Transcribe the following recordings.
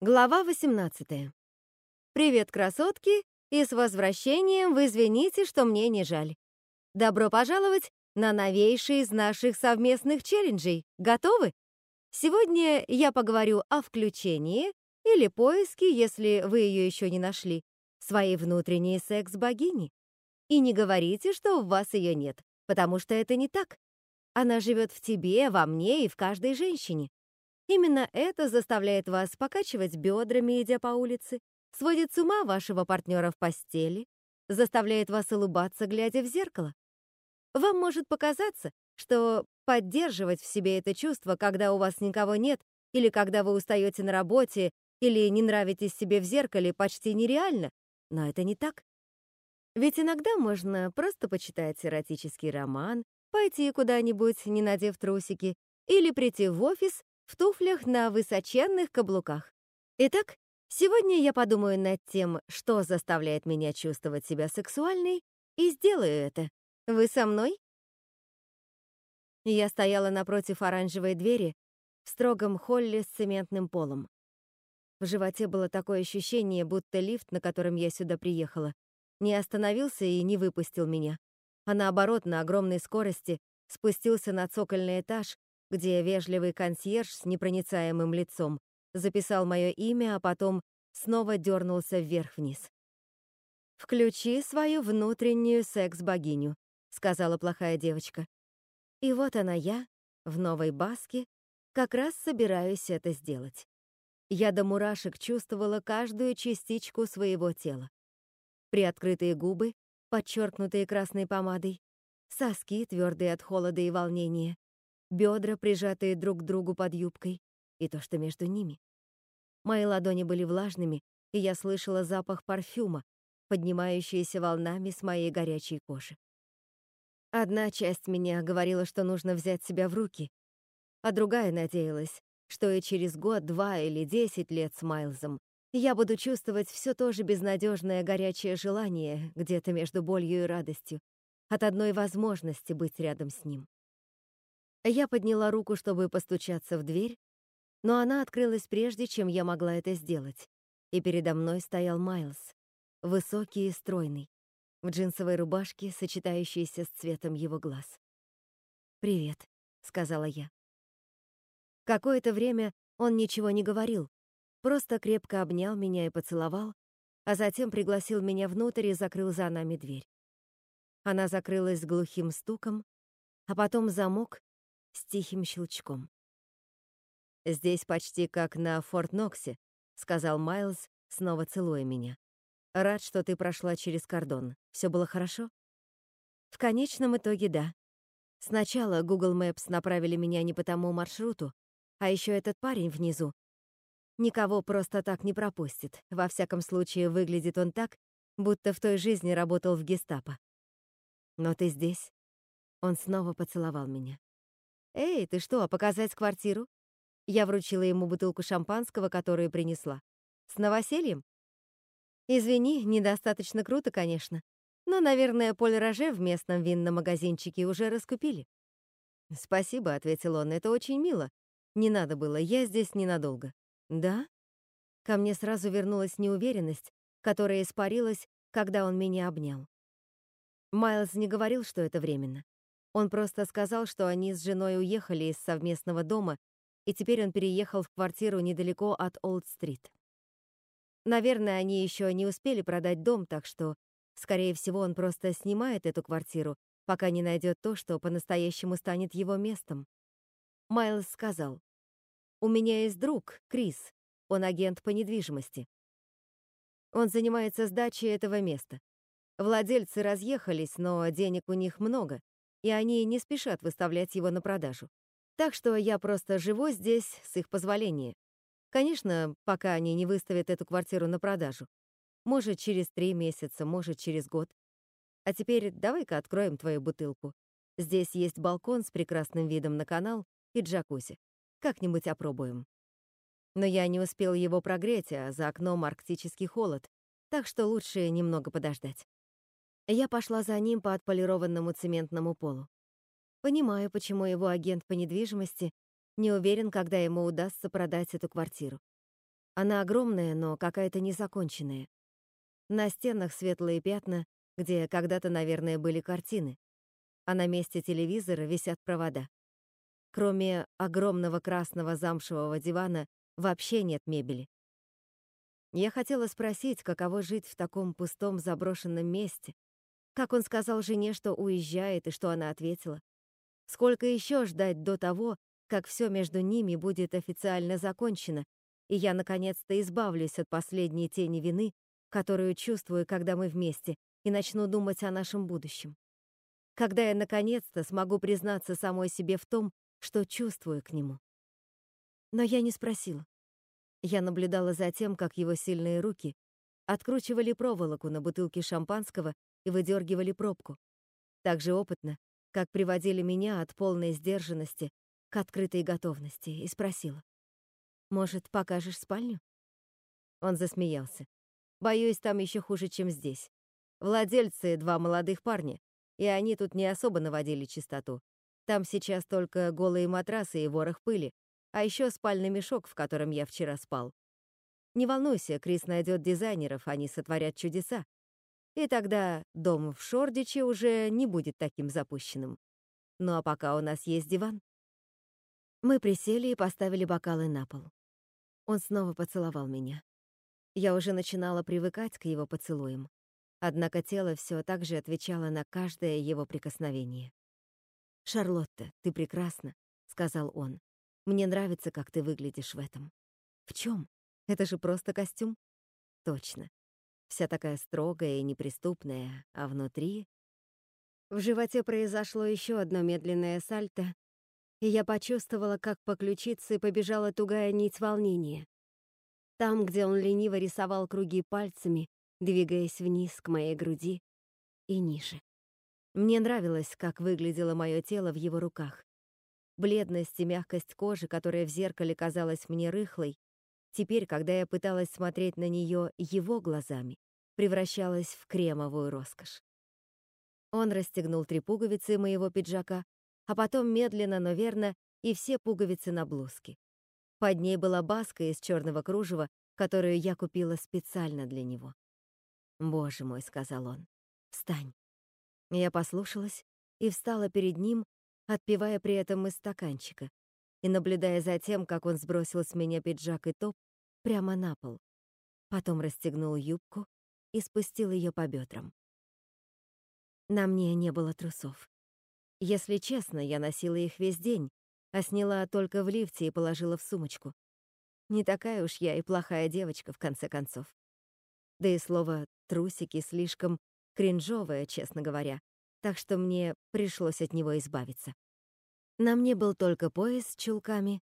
Глава 18. Привет, красотки, и с возвращением вы извините, что мне не жаль. Добро пожаловать на новейший из наших совместных челленджей. Готовы? Сегодня я поговорю о включении или поиске, если вы ее еще не нашли, своей внутренней секс-богини. И не говорите, что у вас ее нет, потому что это не так. Она живет в тебе, во мне и в каждой женщине. Именно это заставляет вас покачивать бедрами, идя по улице, сводит с ума вашего партнера в постели, заставляет вас улыбаться, глядя в зеркало. Вам может показаться, что поддерживать в себе это чувство, когда у вас никого нет, или когда вы устаете на работе, или не нравитесь себе в зеркале, почти нереально, но это не так. Ведь иногда можно просто почитать эротический роман, пойти куда-нибудь, не надев трусики, или прийти в офис в туфлях на высоченных каблуках. Итак, сегодня я подумаю над тем, что заставляет меня чувствовать себя сексуальной, и сделаю это. Вы со мной? Я стояла напротив оранжевой двери в строгом холле с цементным полом. В животе было такое ощущение, будто лифт, на котором я сюда приехала, не остановился и не выпустил меня, а наоборот, на огромной скорости спустился на цокольный этаж, где вежливый консьерж с непроницаемым лицом записал мое имя, а потом снова дернулся вверх-вниз. «Включи свою внутреннюю секс-богиню», — сказала плохая девочка. И вот она я, в новой баске, как раз собираюсь это сделать. Я до мурашек чувствовала каждую частичку своего тела. Приоткрытые губы, подчеркнутые красной помадой, соски, твердые от холода и волнения, бедра, прижатые друг к другу под юбкой, и то, что между ними. Мои ладони были влажными, и я слышала запах парфюма, поднимающийся волнами с моей горячей кожи. Одна часть меня говорила, что нужно взять себя в руки, а другая надеялась, что и через год, два или десять лет с Майлзом я буду чувствовать все то же безнадежное горячее желание где-то между болью и радостью от одной возможности быть рядом с ним. Я подняла руку, чтобы постучаться в дверь, но она открылась прежде, чем я могла это сделать, и передо мной стоял Майлз, высокий и стройный, в джинсовой рубашке, сочетающейся с цветом его глаз. «Привет», — сказала я. Какое-то время он ничего не говорил, просто крепко обнял меня и поцеловал, а затем пригласил меня внутрь и закрыл за нами дверь. Она закрылась с глухим стуком, а потом замок с тихим щелчком. «Здесь почти как на Форт Ноксе», — сказал Майлз, снова целуя меня. «Рад, что ты прошла через кордон. Все было хорошо?» «В конечном итоге, да. Сначала Google Maps направили меня не по тому маршруту, а еще этот парень внизу. Никого просто так не пропустит. Во всяком случае, выглядит он так, будто в той жизни работал в гестапо. Но ты здесь. Он снова поцеловал меня. «Эй, ты что, показать квартиру?» Я вручила ему бутылку шампанского, которую принесла. «С новосельем?» «Извини, недостаточно круто, конечно. Но, наверное, Поль Роже в местном винном магазинчике уже раскупили». «Спасибо», — ответил он, — «это очень мило. Не надо было, я здесь ненадолго». «Да?» Ко мне сразу вернулась неуверенность, которая испарилась, когда он меня обнял. Майлз не говорил, что это временно. Он просто сказал, что они с женой уехали из совместного дома, и теперь он переехал в квартиру недалеко от Олд-стрит. Наверное, они еще не успели продать дом, так что, скорее всего, он просто снимает эту квартиру, пока не найдет то, что по-настоящему станет его местом. Майлз сказал, «У меня есть друг, Крис, он агент по недвижимости. Он занимается сдачей этого места. Владельцы разъехались, но денег у них много, и они не спешат выставлять его на продажу. Так что я просто живу здесь с их позволения. Конечно, пока они не выставят эту квартиру на продажу. Может, через три месяца, может, через год. А теперь давай-ка откроем твою бутылку. Здесь есть балкон с прекрасным видом на канал и джакузи. Как-нибудь опробуем. Но я не успел его прогреть, а за окном арктический холод, так что лучше немного подождать. Я пошла за ним по отполированному цементному полу. Понимаю, почему его агент по недвижимости не уверен, когда ему удастся продать эту квартиру. Она огромная, но какая-то незаконченная. На стенах светлые пятна, где когда-то, наверное, были картины, а на месте телевизора висят провода. Кроме огромного красного замшевого дивана вообще нет мебели. Я хотела спросить, каково жить в таком пустом заброшенном месте, как он сказал жене, что уезжает, и что она ответила. Сколько еще ждать до того, как все между ними будет официально закончено, и я наконец-то избавлюсь от последней тени вины, которую чувствую, когда мы вместе, и начну думать о нашем будущем. Когда я наконец-то смогу признаться самой себе в том, что чувствую к нему. Но я не спросила. Я наблюдала за тем, как его сильные руки откручивали проволоку на бутылке шампанского и выдергивали пробку. Так же опытно, как приводили меня от полной сдержанности к открытой готовности, и спросила. «Может, покажешь спальню?» Он засмеялся. «Боюсь, там еще хуже, чем здесь. Владельцы — два молодых парня, и они тут не особо наводили чистоту. Там сейчас только голые матрасы и ворох пыли, а еще спальный мешок, в котором я вчера спал. Не волнуйся, Крис найдет дизайнеров, они сотворят чудеса. И тогда дом в Шордиче уже не будет таким запущенным. Ну а пока у нас есть диван. Мы присели и поставили бокалы на пол. Он снова поцеловал меня. Я уже начинала привыкать к его поцелуям. Однако тело все так же отвечало на каждое его прикосновение. «Шарлотта, ты прекрасна», — сказал он. «Мне нравится, как ты выглядишь в этом». «В чем? Это же просто костюм?» «Точно. Вся такая строгая и неприступная, а внутри...» В животе произошло еще одно медленное сальто, и я почувствовала, как по ключице побежала тугая нить волнения. Там, где он лениво рисовал круги пальцами, двигаясь вниз к моей груди и ниже. Мне нравилось, как выглядело мое тело в его руках. Бледность и мягкость кожи, которая в зеркале казалась мне рыхлой, теперь, когда я пыталась смотреть на нее его глазами, превращалась в кремовую роскошь. Он расстегнул три пуговицы моего пиджака, а потом медленно, но верно, и все пуговицы на блузке. Под ней была баска из черного кружева, которую я купила специально для него. «Боже мой», — сказал он, — «встань». Я послушалась и встала перед ним, отпивая при этом из стаканчика и наблюдая за тем, как он сбросил с меня пиджак и топ прямо на пол. Потом расстегнул юбку и спустил ее по бедрам. На мне не было трусов. Если честно, я носила их весь день, а сняла только в лифте и положила в сумочку. Не такая уж я и плохая девочка, в конце концов. Да и слово «трусики» слишком кринжовое, честно говоря, так что мне пришлось от него избавиться. На мне был только пояс с чулками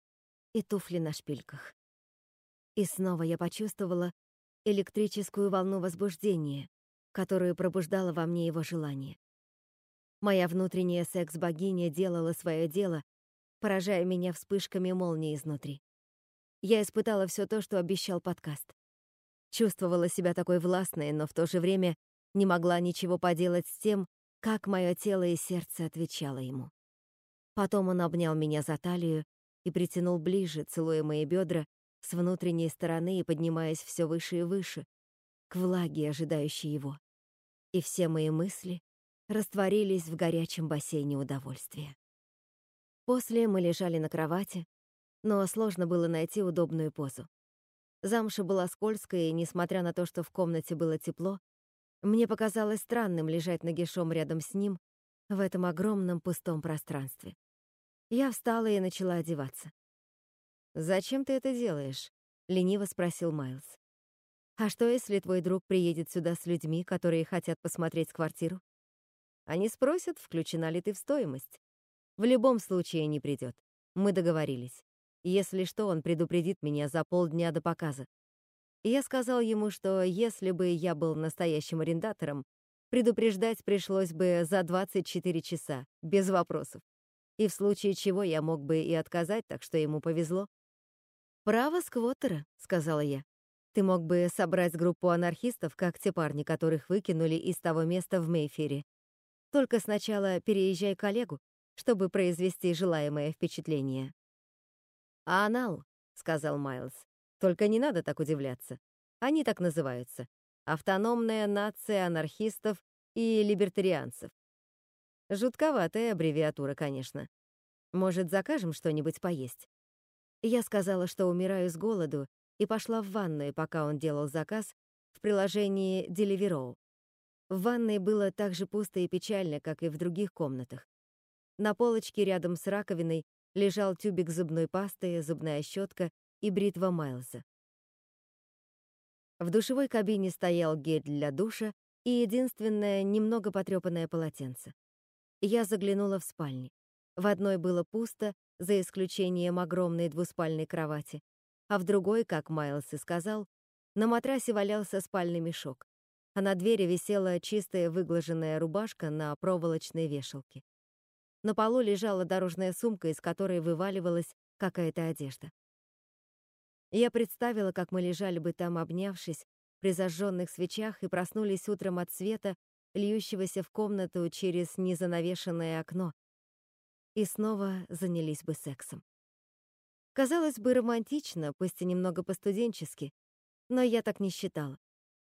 и туфли на шпильках. И снова я почувствовала электрическую волну возбуждения, которую пробуждала во мне его желание. Моя внутренняя секс-богиня делала свое дело, поражая меня вспышками молнии изнутри. Я испытала все то, что обещал подкаст. Чувствовала себя такой властной, но в то же время не могла ничего поделать с тем, как мое тело и сердце отвечало ему. Потом он обнял меня за талию и притянул ближе, целуя мои бедра с внутренней стороны и поднимаясь все выше и выше, к влаге, ожидающей его. И все мои мысли растворились в горячем бассейне удовольствия. После мы лежали на кровати, но сложно было найти удобную позу. Замша была скользкая, и, несмотря на то, что в комнате было тепло, мне показалось странным лежать нагишом рядом с ним в этом огромном пустом пространстве. Я встала и начала одеваться. «Зачем ты это делаешь?» — лениво спросил Майлз. «А что, если твой друг приедет сюда с людьми, которые хотят посмотреть квартиру? Они спросят, включена ли ты в стоимость. В любом случае не придет. Мы договорились. Если что, он предупредит меня за полдня до показа. Я сказал ему, что если бы я был настоящим арендатором, предупреждать пришлось бы за 24 часа, без вопросов. И в случае чего я мог бы и отказать, так что ему повезло. «Право сквоттера», — сказала я. «Ты мог бы собрать группу анархистов, как те парни, которых выкинули из того места в Мейфере. Только сначала переезжай к Олегу, чтобы произвести желаемое впечатление. «Анал», — сказал Майлз. Только не надо так удивляться. Они так называются. Автономная нация анархистов и либертарианцев. Жутковатая аббревиатура, конечно. Может, закажем что-нибудь поесть? Я сказала, что умираю с голоду, и пошла в ванную, пока он делал заказ в приложении Deliveroo. В ванной было так же пусто и печально, как и в других комнатах. На полочке рядом с раковиной лежал тюбик зубной пасты, зубная щетка и бритва Майлза. В душевой кабине стоял гель для душа и единственное немного потрепанное полотенце. Я заглянула в спальни. В одной было пусто, за исключением огромной двуспальной кровати, а в другой, как Майлз и сказал, на матрасе валялся спальный мешок, а на двери висела чистая выглаженная рубашка на проволочной вешалке. На полу лежала дорожная сумка, из которой вываливалась какая-то одежда. Я представила, как мы лежали бы там, обнявшись, при зажженных свечах и проснулись утром от света, льющегося в комнату через незанавешенное окно, и снова занялись бы сексом. Казалось бы, романтично, пусть и немного по-студенчески, но я так не считала.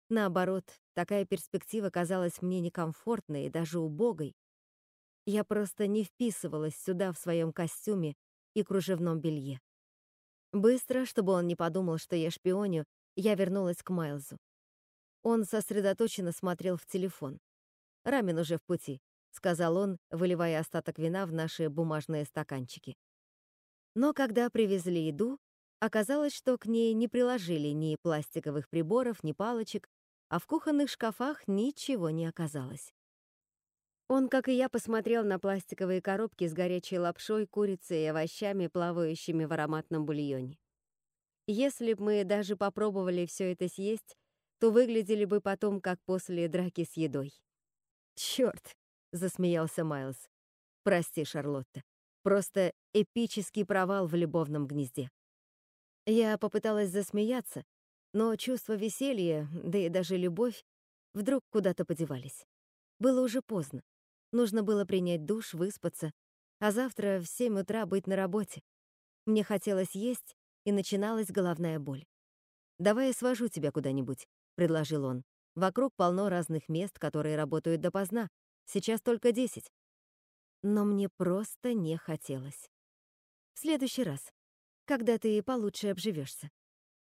Наоборот, такая перспектива казалась мне некомфортной и даже убогой. Я просто не вписывалась сюда в своем костюме и кружевном белье. Быстро, чтобы он не подумал, что я шпионю, я вернулась к Майлзу. Он сосредоточенно смотрел в телефон. «Рамен уже в пути», — сказал он, выливая остаток вина в наши бумажные стаканчики. Но когда привезли еду, оказалось, что к ней не приложили ни пластиковых приборов, ни палочек, а в кухонных шкафах ничего не оказалось. Он, как и я, посмотрел на пластиковые коробки с горячей лапшой, курицей и овощами, плавающими в ароматном бульоне. Если б мы даже попробовали все это съесть, то выглядели бы потом, как после драки с едой. «Чёрт!» — засмеялся Майлз. «Прости, Шарлотта. Просто эпический провал в любовном гнезде. Я попыталась засмеяться, но чувство веселья, да и даже любовь, вдруг куда-то подевались. Было уже поздно. Нужно было принять душ, выспаться, а завтра в семь утра быть на работе. Мне хотелось есть, и начиналась головная боль. «Давай я свожу тебя куда-нибудь», — предложил он. «Вокруг полно разных мест, которые работают допоздна. Сейчас только десять но мне просто не хотелось. В следующий раз, когда ты получше обживешься,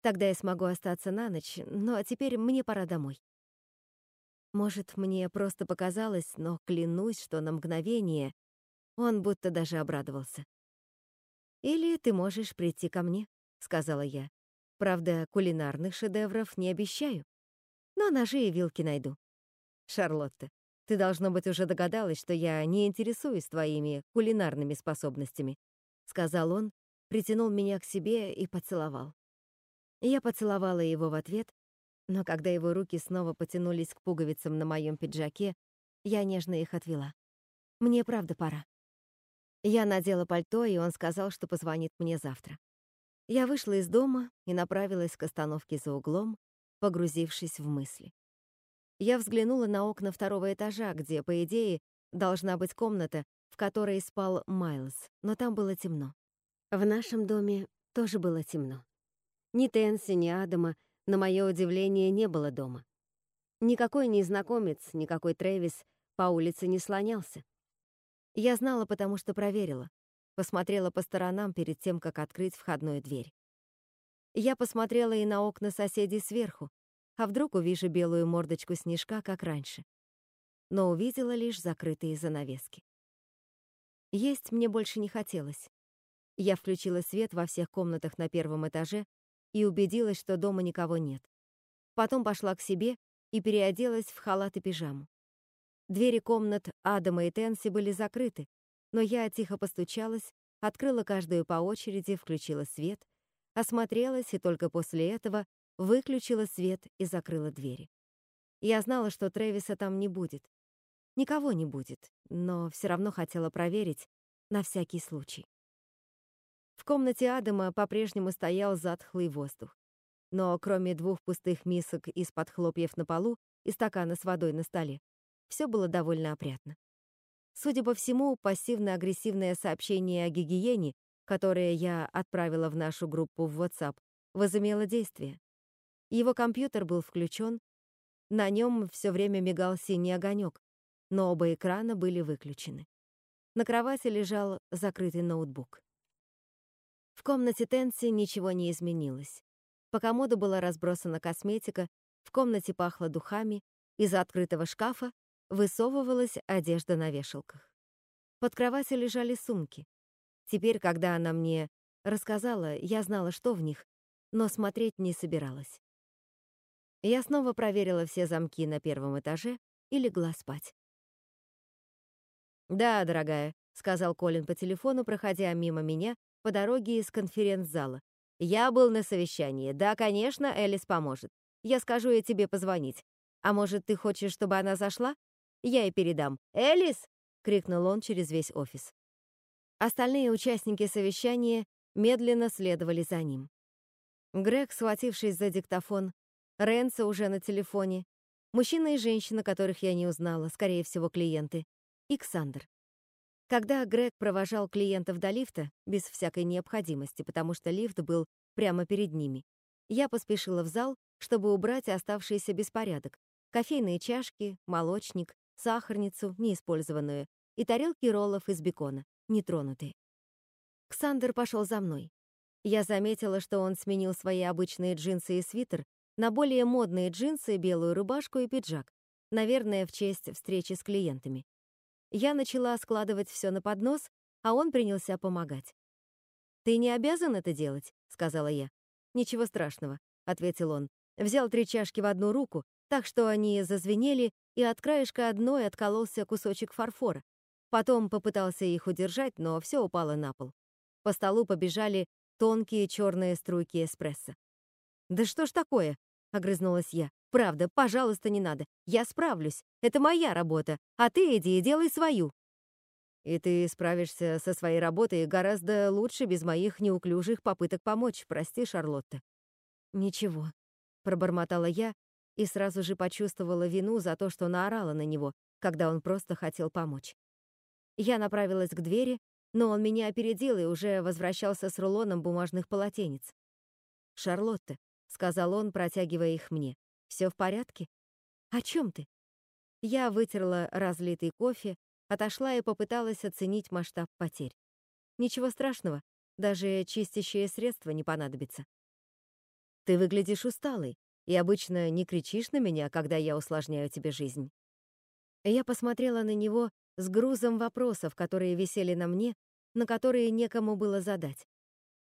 тогда я смогу остаться на ночь, ну а теперь мне пора домой. Может, мне просто показалось, но клянусь, что на мгновение он будто даже обрадовался. «Или ты можешь прийти ко мне», — сказала я. «Правда, кулинарных шедевров не обещаю, но ножи и вилки найду». «Шарлотта, ты, должно быть, уже догадалась, что я не интересуюсь твоими кулинарными способностями», — сказал он, притянул меня к себе и поцеловал. Я поцеловала его в ответ, но когда его руки снова потянулись к пуговицам на моем пиджаке, я нежно их отвела. «Мне правда пора». Я надела пальто, и он сказал, что позвонит мне завтра. Я вышла из дома и направилась к остановке за углом, погрузившись в мысли. Я взглянула на окна второго этажа, где, по идее, должна быть комната, в которой спал Майлз, но там было темно. В нашем доме тоже было темно. Ни Тенси, ни Адама, на мое удивление, не было дома. Никакой незнакомец, никакой Трэвис по улице не слонялся. Я знала, потому что проверила. Посмотрела по сторонам перед тем, как открыть входную дверь. Я посмотрела и на окна соседей сверху, а вдруг увижу белую мордочку снежка, как раньше. Но увидела лишь закрытые занавески. Есть мне больше не хотелось. Я включила свет во всех комнатах на первом этаже и убедилась, что дома никого нет. Потом пошла к себе и переоделась в халат и пижаму. Двери комнат Адама и Тенси были закрыты, но я тихо постучалась, открыла каждую по очереди, включила свет, осмотрелась и только после этого выключила свет и закрыла двери. Я знала, что Трэвиса там не будет. Никого не будет, но все равно хотела проверить на всякий случай. В комнате Адама по-прежнему стоял затхлый воздух. Но кроме двух пустых мисок из-под хлопьев на полу и стакана с водой на столе, все было довольно опрятно. Судя по всему, пассивно-агрессивное сообщение о гигиене, которое я отправила в нашу группу в WhatsApp, возымело действие. Его компьютер был включен, на нем все время мигал синий огонек, но оба экрана были выключены. На кровати лежал закрытый ноутбук. В комнате Тенси ничего не изменилось. По комоду была разбросана косметика, в комнате пахло духами, из открытого шкафа высовывалась одежда на вешалках. Под кроватью лежали сумки. Теперь, когда она мне рассказала, я знала, что в них, но смотреть не собиралась. Я снова проверила все замки на первом этаже и легла спать. «Да, дорогая», — сказал Колин по телефону, проходя мимо меня по дороге из конференц-зала. «Я был на совещании. Да, конечно, Элис поможет. Я скажу ей тебе позвонить. А может, ты хочешь, чтобы она зашла? Я ей передам. Элис!» — крикнул он через весь офис. Остальные участники совещания медленно следовали за ним. Грег, схватившись за диктофон, Ренса уже на телефоне, мужчина и женщина, которых я не узнала, скорее всего, клиенты, и. Когда Грег провожал клиентов до лифта, без всякой необходимости, потому что лифт был прямо перед ними, я поспешила в зал, чтобы убрать оставшийся беспорядок. Кофейные чашки, молочник, сахарницу, неиспользованную, и тарелки роллов из бекона, нетронутые. Ксандр пошел за мной. Я заметила, что он сменил свои обычные джинсы и свитер на более модные джинсы, белую рубашку и пиджак, наверное, в честь встречи с клиентами. Я начала складывать все на поднос, а он принялся помогать. «Ты не обязан это делать», — сказала я. «Ничего страшного», — ответил он. Взял три чашки в одну руку, так что они зазвенели, и от краешка одной откололся кусочек фарфора. Потом попытался их удержать, но все упало на пол. По столу побежали тонкие черные струйки эспрессо. «Да что ж такое?» — огрызнулась я. Правда, пожалуйста, не надо. Я справлюсь. Это моя работа. А ты иди и делай свою. И ты справишься со своей работой гораздо лучше без моих неуклюжих попыток помочь. Прости, Шарлотта. Ничего, пробормотала я и сразу же почувствовала вину за то, что наорала на него, когда он просто хотел помочь. Я направилась к двери, но он меня опередил и уже возвращался с рулоном бумажных полотенец. «Шарлотта», — сказал он, протягивая их мне. Все в порядке? О чем ты? Я вытерла разлитый кофе, отошла и попыталась оценить масштаб потерь. Ничего страшного, даже чистящее средство не понадобится. Ты выглядишь усталой и обычно не кричишь на меня, когда я усложняю тебе жизнь. Я посмотрела на него с грузом вопросов, которые висели на мне, на которые некому было задать.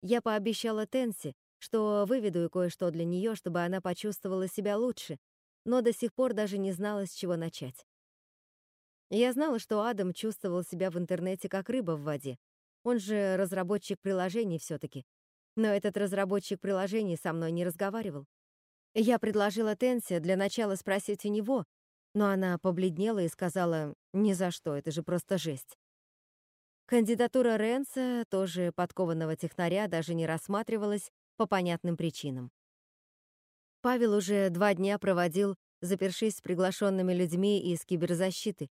Я пообещала Тенси, что выведу кое-что для нее, чтобы она почувствовала себя лучше, но до сих пор даже не знала, с чего начать. Я знала, что Адам чувствовал себя в интернете как рыба в воде. Он же разработчик приложений все таки Но этот разработчик приложений со мной не разговаривал. Я предложила Тенсе для начала спросить у него, но она побледнела и сказала, «Ни за что, это же просто жесть». Кандидатура Ренса, тоже подкованного технаря, даже не рассматривалась, по понятным причинам. Павел уже два дня проводил, запершись с приглашенными людьми из киберзащиты,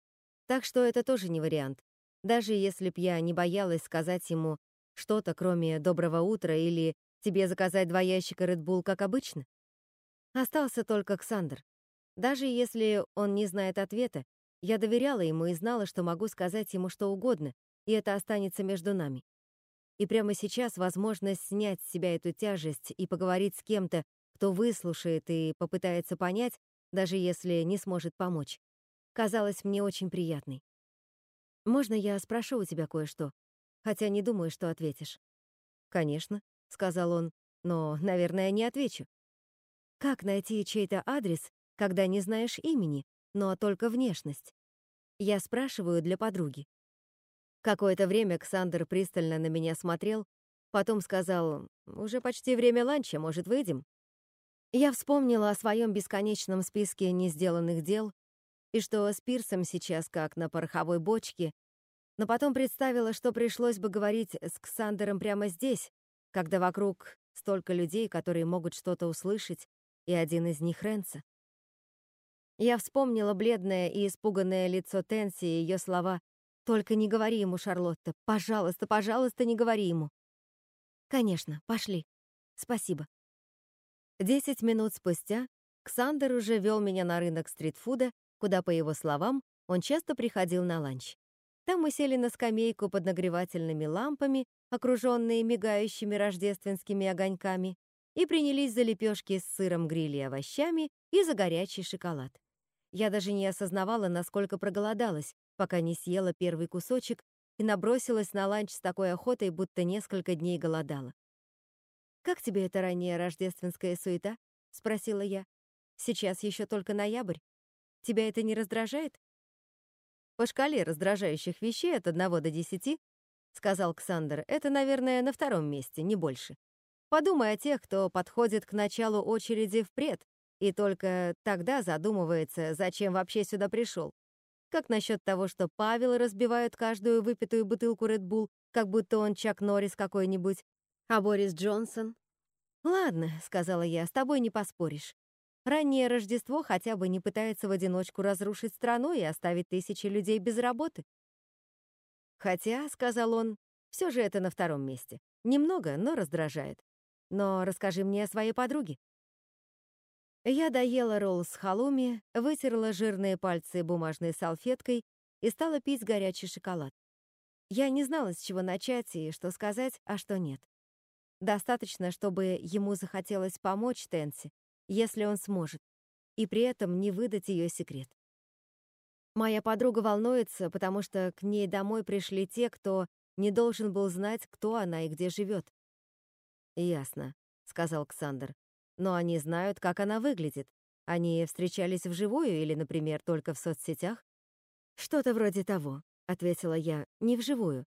так что это тоже не вариант, даже если б я не боялась сказать ему что-то, кроме «доброго утра» или «тебе заказать два ящика Red Bull, как обычно». Остался только Ксандр. Даже если он не знает ответа, я доверяла ему и знала, что могу сказать ему что угодно, и это останется между нами. И прямо сейчас возможность снять с себя эту тяжесть и поговорить с кем-то, кто выслушает и попытается понять, даже если не сможет помочь, казалась мне очень приятной. «Можно я спрошу у тебя кое-что? Хотя не думаю, что ответишь». «Конечно», — сказал он, — «но, наверное, не отвечу». «Как найти чей-то адрес, когда не знаешь имени, но только внешность?» Я спрашиваю для подруги. Какое-то время Ксандр пристально на меня смотрел, потом сказал, «Уже почти время ланча, может, выйдем?» Я вспомнила о своем бесконечном списке несделанных дел и что с Пирсом сейчас как на пороховой бочке, но потом представила, что пришлось бы говорить с Ксандером прямо здесь, когда вокруг столько людей, которые могут что-то услышать, и один из них Ренца. Я вспомнила бледное и испуганное лицо Тенси и ее слова только не говори ему, Шарлотта. Пожалуйста, пожалуйста, не говори ему. Конечно, пошли. Спасибо. Десять минут спустя Ксандер уже вел меня на рынок стритфуда, куда, по его словам, он часто приходил на ланч. Там мы сели на скамейку под нагревательными лампами, окруженные мигающими рождественскими огоньками, и принялись за лепешки с сыром, гриль и овощами и за горячий шоколад. Я даже не осознавала, насколько проголодалась, пока не съела первый кусочек и набросилась на ланч с такой охотой, будто несколько дней голодала. «Как тебе эта ранняя рождественская суета?» — спросила я. «Сейчас еще только ноябрь. Тебя это не раздражает?» «По шкале раздражающих вещей от одного до десяти, — сказал Ксандер, — это, наверное, на втором месте, не больше. Подумай о тех, кто подходит к началу очереди впред и только тогда задумывается, зачем вообще сюда пришел. Как насчет того, что Павел разбивает каждую выпитую бутылку Red Bull, как будто он Чак Норрис какой-нибудь, а Борис Джонсон? «Ладно», — сказала я, — «с тобой не поспоришь. Раннее Рождество хотя бы не пытается в одиночку разрушить страну и оставить тысячи людей без работы». «Хотя», — сказал он, — «все же это на втором месте. Немного, но раздражает. Но расскажи мне о своей подруге». Я доела ролл с халуми, вытерла жирные пальцы бумажной салфеткой и стала пить горячий шоколад. Я не знала, с чего начать и что сказать, а что нет. Достаточно, чтобы ему захотелось помочь Тенси, если он сможет, и при этом не выдать ее секрет. Моя подруга волнуется, потому что к ней домой пришли те, кто не должен был знать, кто она и где живет. «Ясно», — сказал Ксандр. «Но они знают, как она выглядит. Они встречались вживую или, например, только в соцсетях?» «Что-то вроде того», — ответила я, — «не вживую.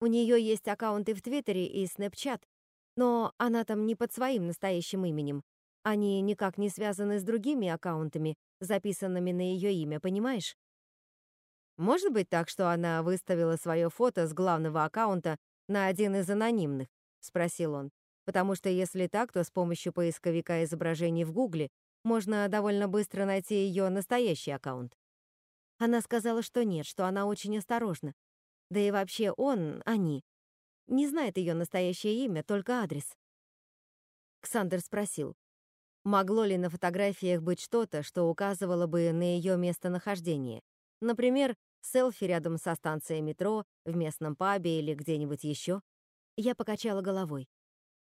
У нее есть аккаунты в Твиттере и Снэпчат, но она там не под своим настоящим именем. Они никак не связаны с другими аккаунтами, записанными на ее имя, понимаешь? Может быть так, что она выставила свое фото с главного аккаунта на один из анонимных? Спросил он. Потому что если так, то с помощью поисковика изображений в Гугле можно довольно быстро найти ее настоящий аккаунт. Она сказала, что нет, что она очень осторожна. Да и вообще он, они, не знает ее настоящее имя, только адрес. Ксандер спросил, могло ли на фотографиях быть что-то, что указывало бы на ее местонахождение. Например, селфи рядом со станцией метро, в местном пабе или где-нибудь еще. Я покачала головой.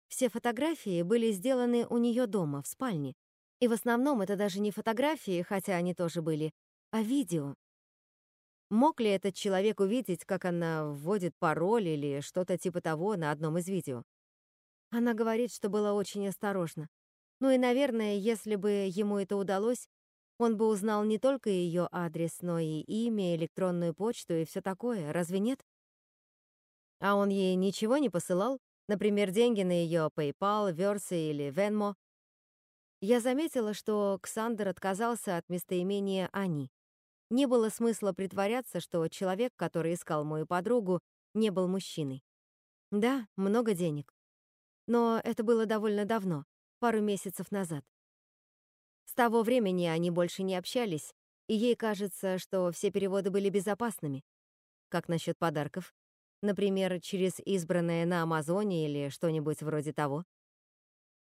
Все фотографии были сделаны у нее дома, в спальне. И в основном это даже не фотографии, хотя они тоже были, а видео. Мог ли этот человек увидеть, как она вводит пароль или что-то типа того на одном из видео? Она говорит, что была очень осторожна. Ну и, наверное, если бы ему это удалось, он бы узнал не только ее адрес, но и имя, электронную почту и все такое, разве нет? А он ей ничего не посылал? Например, деньги на ее PayPal, Verse или Venmo? Я заметила, что Ксандер отказался от местоимения «они». Не было смысла притворяться, что человек, который искал мою подругу, не был мужчиной. Да, много денег. Но это было довольно давно, пару месяцев назад. С того времени они больше не общались, и ей кажется, что все переводы были безопасными. Как насчет подарков? Например, через избранное на Амазоне или что-нибудь вроде того?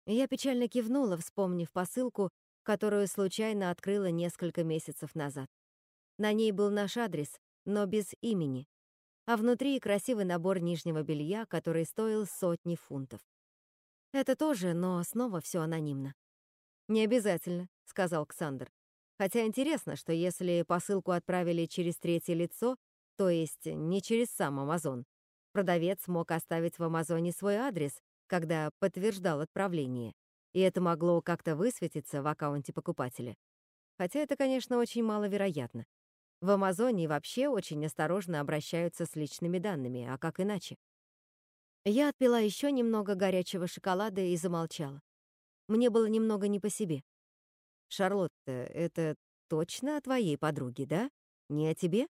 Я печально кивнула, вспомнив посылку, которую случайно открыла несколько месяцев назад. На ней был наш адрес, но без имени, а внутри красивый набор нижнего белья, который стоил сотни фунтов. Это тоже, но снова все анонимно. «Не обязательно», — сказал Ксандр. «Хотя интересно, что если посылку отправили через третье лицо, то есть не через сам Амазон, продавец мог оставить в Амазоне свой адрес, когда подтверждал отправление, и это могло как-то высветиться в аккаунте покупателя. Хотя это, конечно, очень маловероятно. В Амазоне вообще очень осторожно обращаются с личными данными, а как иначе? Я отпила еще немного горячего шоколада и замолчала. Мне было немного не по себе. «Шарлотта, это точно о твоей подруге, да? Не о тебе?»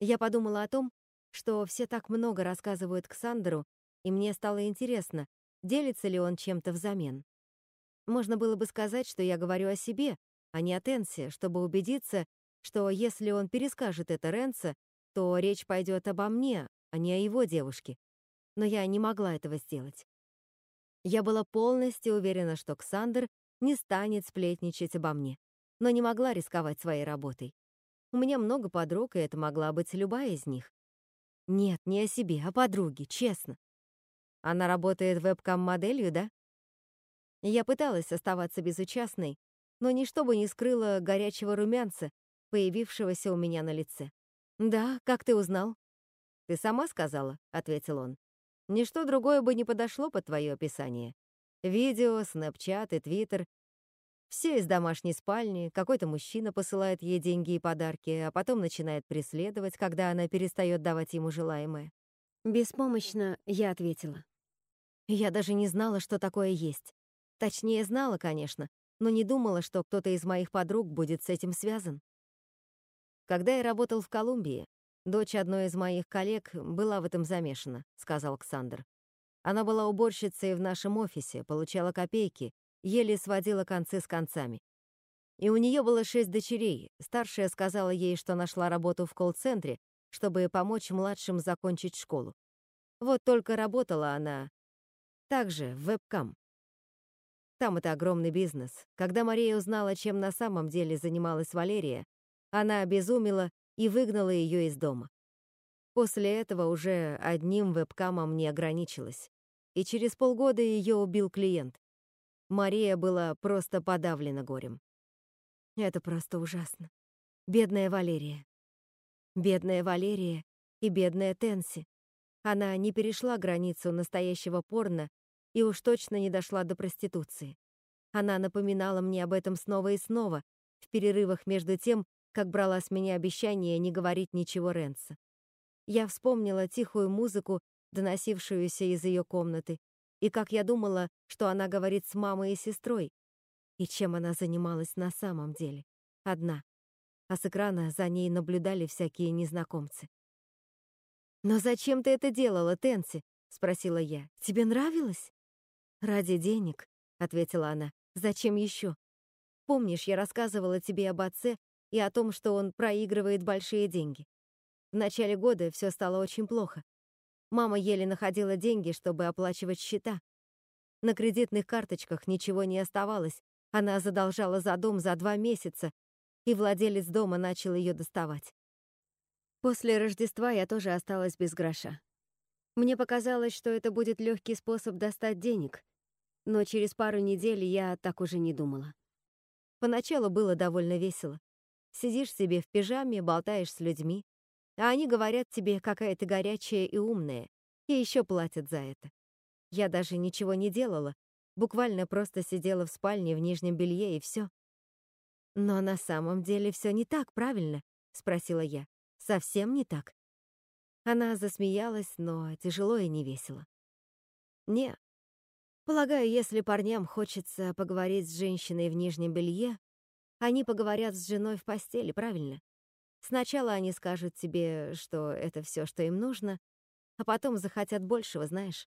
Я подумала о том, что все так много рассказывают Ксандеру, и мне стало интересно, делится ли он чем-то взамен. Можно было бы сказать, что я говорю о себе, а не о Тенсе, чтобы убедиться, что если он перескажет это Ренце, то речь пойдет обо мне, а не о его девушке. Но я не могла этого сделать. Я была полностью уверена, что Ксандр не станет сплетничать обо мне, но не могла рисковать своей работой. У меня много подруг, и это могла быть любая из них. Нет, не о себе, а подруге, честно. Она работает вебкам-моделью, да? Я пыталась оставаться безучастной, но ничто бы не скрыло горячего румянца, появившегося у меня на лице. «Да, как ты узнал?» «Ты сама сказала», — ответил он. «Ничто другое бы не подошло под твое описание. Видео, снэпчат и твиттер. Все из домашней спальни, какой-то мужчина посылает ей деньги и подарки, а потом начинает преследовать, когда она перестает давать ему желаемое». Беспомощно я ответила. Я даже не знала, что такое есть. Точнее, знала, конечно, но не думала, что кто-то из моих подруг будет с этим связан. Когда я работал в Колумбии, дочь одной из моих коллег была в этом замешана, сказал Ксандр. Она была уборщицей в нашем офисе, получала копейки, еле сводила концы с концами. И у нее было шесть дочерей. Старшая сказала ей, что нашла работу в колл-центре, чтобы помочь младшим закончить школу. Вот только работала она также в вебкам. Там это огромный бизнес. Когда Мария узнала, чем на самом деле занималась Валерия, она обезумела и выгнала ее из дома. После этого уже одним вебкамом не ограничилась. И через полгода ее убил клиент. Мария была просто подавлена горем. Это просто ужасно. Бедная Валерия. Бедная Валерия и бедная Тенси. Она не перешла границу настоящего порно и уж точно не дошла до проституции. Она напоминала мне об этом снова и снова, в перерывах между тем, как брала с меня обещание не говорить ничего Ренса. Я вспомнила тихую музыку, доносившуюся из ее комнаты, и как я думала, что она говорит с мамой и сестрой, и чем она занималась на самом деле. Одна. А с экрана за ней наблюдали всякие незнакомцы. «Но зачем ты это делала, Тенси?» — спросила я. «Тебе нравилось?» «Ради денег», — ответила она. «Зачем еще? Помнишь, я рассказывала тебе об отце, и о том, что он проигрывает большие деньги. В начале года все стало очень плохо. Мама еле находила деньги, чтобы оплачивать счета. На кредитных карточках ничего не оставалось. Она задолжала за дом за два месяца, и владелец дома начал ее доставать. После Рождества я тоже осталась без гроша. Мне показалось, что это будет легкий способ достать денег, но через пару недель я так уже не думала. Поначалу было довольно весело. Сидишь себе в пижаме, болтаешь с людьми, а они говорят тебе, какая ты горячая и умная, и еще платят за это. Я даже ничего не делала, буквально просто сидела в спальне в нижнем белье и все. Но на самом деле все не так, правильно? спросила я. Совсем не так. Она засмеялась, но тяжело и невесело. Не. Полагаю, если парням хочется поговорить с женщиной в нижнем белье, они поговорят с женой в постели, правильно? Сначала они скажут тебе, что это все, что им нужно, а потом захотят большего, знаешь.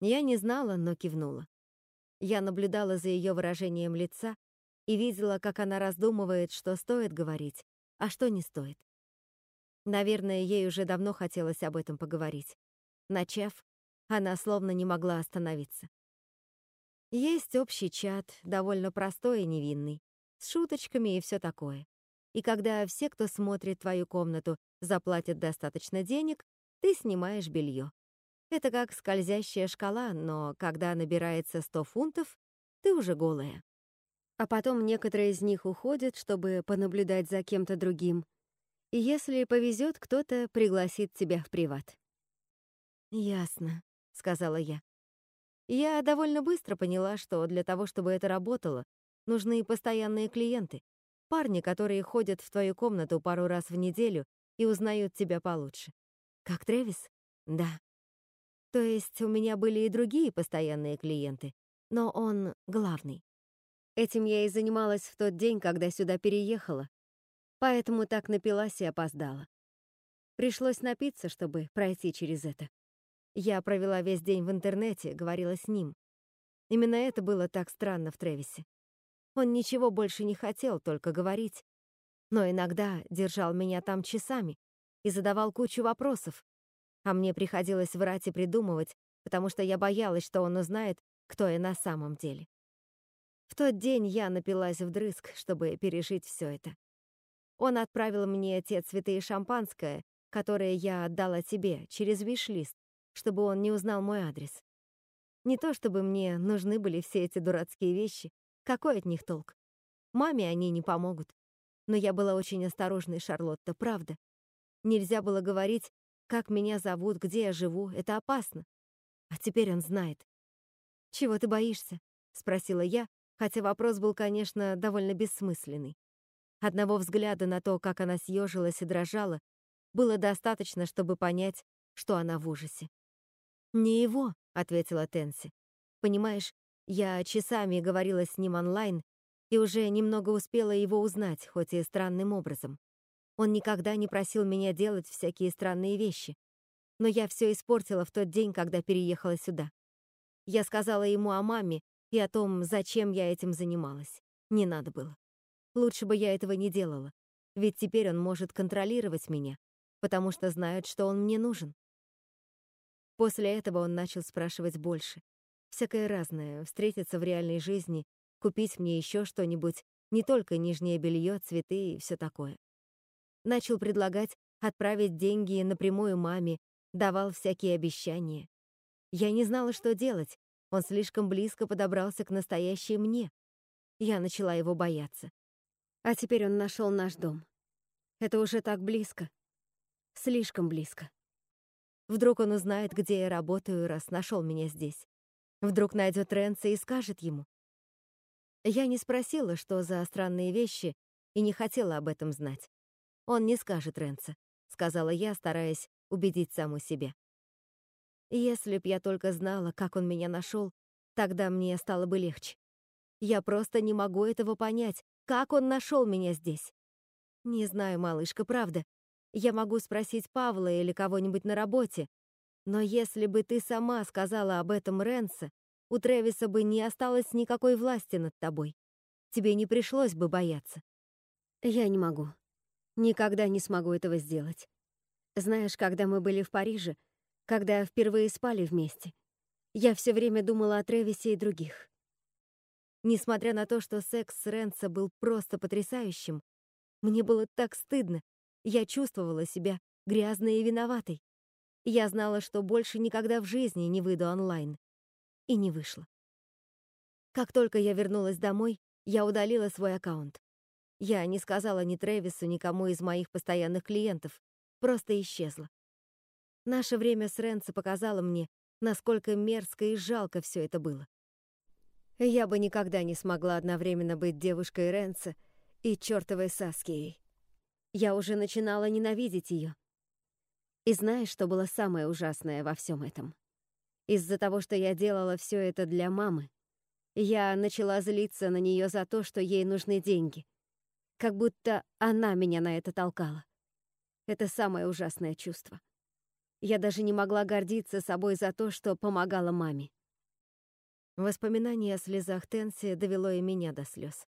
Я не знала, но кивнула. Я наблюдала за ее выражением лица и видела, как она раздумывает, что стоит говорить, а что не стоит. Наверное, ей уже давно хотелось об этом поговорить. Начав, она словно не могла остановиться. Есть общий чат, довольно простой и невинный с шуточками и все такое. И когда все, кто смотрит твою комнату, заплатят достаточно денег, ты снимаешь белье. Это как скользящая шкала, но когда набирается 100 фунтов, ты уже голая. А потом некоторые из них уходят, чтобы понаблюдать за кем-то другим. И если повезет, кто-то пригласит тебя в приват. «Ясно», — сказала я. Я довольно быстро поняла, что для того, чтобы это работало, Нужны постоянные клиенты. Парни, которые ходят в твою комнату пару раз в неделю и узнают тебя получше. Как Трэвис? Да. То есть у меня были и другие постоянные клиенты, но он главный. Этим я и занималась в тот день, когда сюда переехала. Поэтому так напилась и опоздала. Пришлось напиться, чтобы пройти через это. Я провела весь день в интернете, говорила с ним. Именно это было так странно в Трэвисе. Он ничего больше не хотел, только говорить. Но иногда держал меня там часами и задавал кучу вопросов, а мне приходилось врать и придумывать, потому что я боялась, что он узнает, кто я на самом деле. В тот день я напилась вдрызг, чтобы пережить все это. Он отправил мне те цветы и шампанское, которые я отдала тебе, через виш-лист, чтобы он не узнал мой адрес. Не то чтобы мне нужны были все эти дурацкие вещи, какой от них толк? Маме они не помогут. Но я была очень осторожной, Шарлотта, правда. Нельзя было говорить, как меня зовут, где я живу, это опасно. А теперь он знает. «Чего ты боишься?» — спросила я, хотя вопрос был, конечно, довольно бессмысленный. Одного взгляда на то, как она съежилась и дрожала, было достаточно, чтобы понять, что она в ужасе. «Не его», — ответила Тенси. «Понимаешь, я часами говорила с ним онлайн и уже немного успела его узнать, хоть и странным образом. Он никогда не просил меня делать всякие странные вещи, но я все испортила в тот день, когда переехала сюда. Я сказала ему о маме и о том, зачем я этим занималась. Не надо было. Лучше бы я этого не делала, ведь теперь он может контролировать меня, потому что знает, что он мне нужен. После этого он начал спрашивать больше. Всякое разное, встретиться в реальной жизни, купить мне еще что-нибудь, не только нижнее белье, цветы и все такое. Начал предлагать отправить деньги напрямую маме, давал всякие обещания. Я не знала, что делать. Он слишком близко подобрался к настоящей мне. Я начала его бояться. А теперь он нашел наш дом. Это уже так близко. Слишком близко. Вдруг он узнает, где я работаю, раз нашел меня здесь. Вдруг найдет Ренца и скажет ему. Я не спросила, что за странные вещи, и не хотела об этом знать. Он не скажет Ренца, сказала я, стараясь убедить саму себя. Если б я только знала, как он меня нашел, тогда мне стало бы легче. Я просто не могу этого понять, как он нашел меня здесь. Не знаю, малышка, правда. Я могу спросить Павла или кого-нибудь на работе, но если бы ты сама сказала об этом Ренса, у Трэвиса бы не осталось никакой власти над тобой. Тебе не пришлось бы бояться. Я не могу. Никогда не смогу этого сделать. Знаешь, когда мы были в Париже, когда впервые спали вместе, я все время думала о Трэвисе и других. Несмотря на то, что секс с Ренса был просто потрясающим, мне было так стыдно. Я чувствовала себя грязной и виноватой. Я знала, что больше никогда в жизни не выйду онлайн. И не вышла. Как только я вернулась домой, я удалила свой аккаунт. Я не сказала ни Трэвису, никому из моих постоянных клиентов, просто исчезла. Наше время с Ренцо показало мне, насколько мерзко и жалко все это было. Я бы никогда не смогла одновременно быть девушкой Ренца и чертовой Саскией. Я уже начинала ненавидеть ее. И знаешь, что было самое ужасное во всем этом? Из-за того, что я делала все это для мамы, я начала злиться на нее за то, что ей нужны деньги. Как будто она меня на это толкала. Это самое ужасное чувство. Я даже не могла гордиться собой за то, что помогала маме. Воспоминание о слезах Тенси довело и меня до слез.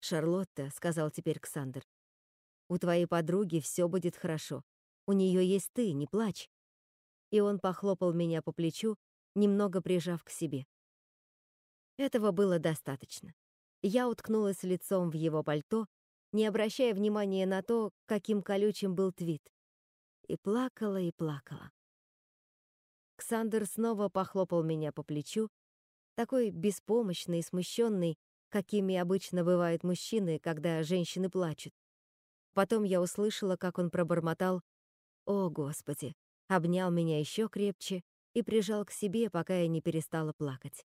«Шарлотта», — сказал теперь Ксандр, — «у твоей подруги все будет хорошо. У нее есть ты, не плачь». И он похлопал меня по плечу, немного прижав к себе. Этого было достаточно. Я уткнулась лицом в его пальто, не обращая внимания на то, каким колючим был твит. И плакала, и плакала. Ксандр снова похлопал меня по плечу, такой беспомощный и смущенный, какими обычно бывают мужчины, когда женщины плачут. Потом я услышала, как он пробормотал «О, Господи!», обнял меня еще крепче и прижал к себе, пока я не перестала плакать.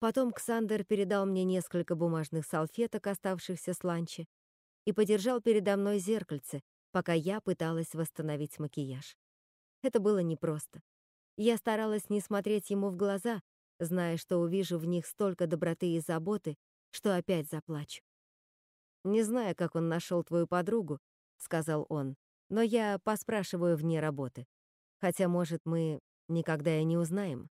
Потом Ксандер передал мне несколько бумажных салфеток, оставшихся с ланча, и подержал передо мной зеркальце, пока я пыталась восстановить макияж. Это было непросто. Я старалась не смотреть ему в глаза, зная, что увижу в них столько доброты и заботы, что опять заплачу. «Не знаю, как он нашел твою подругу», — сказал он, «но я поспрашиваю вне работы. Хотя, может, мы никогда и не узнаем».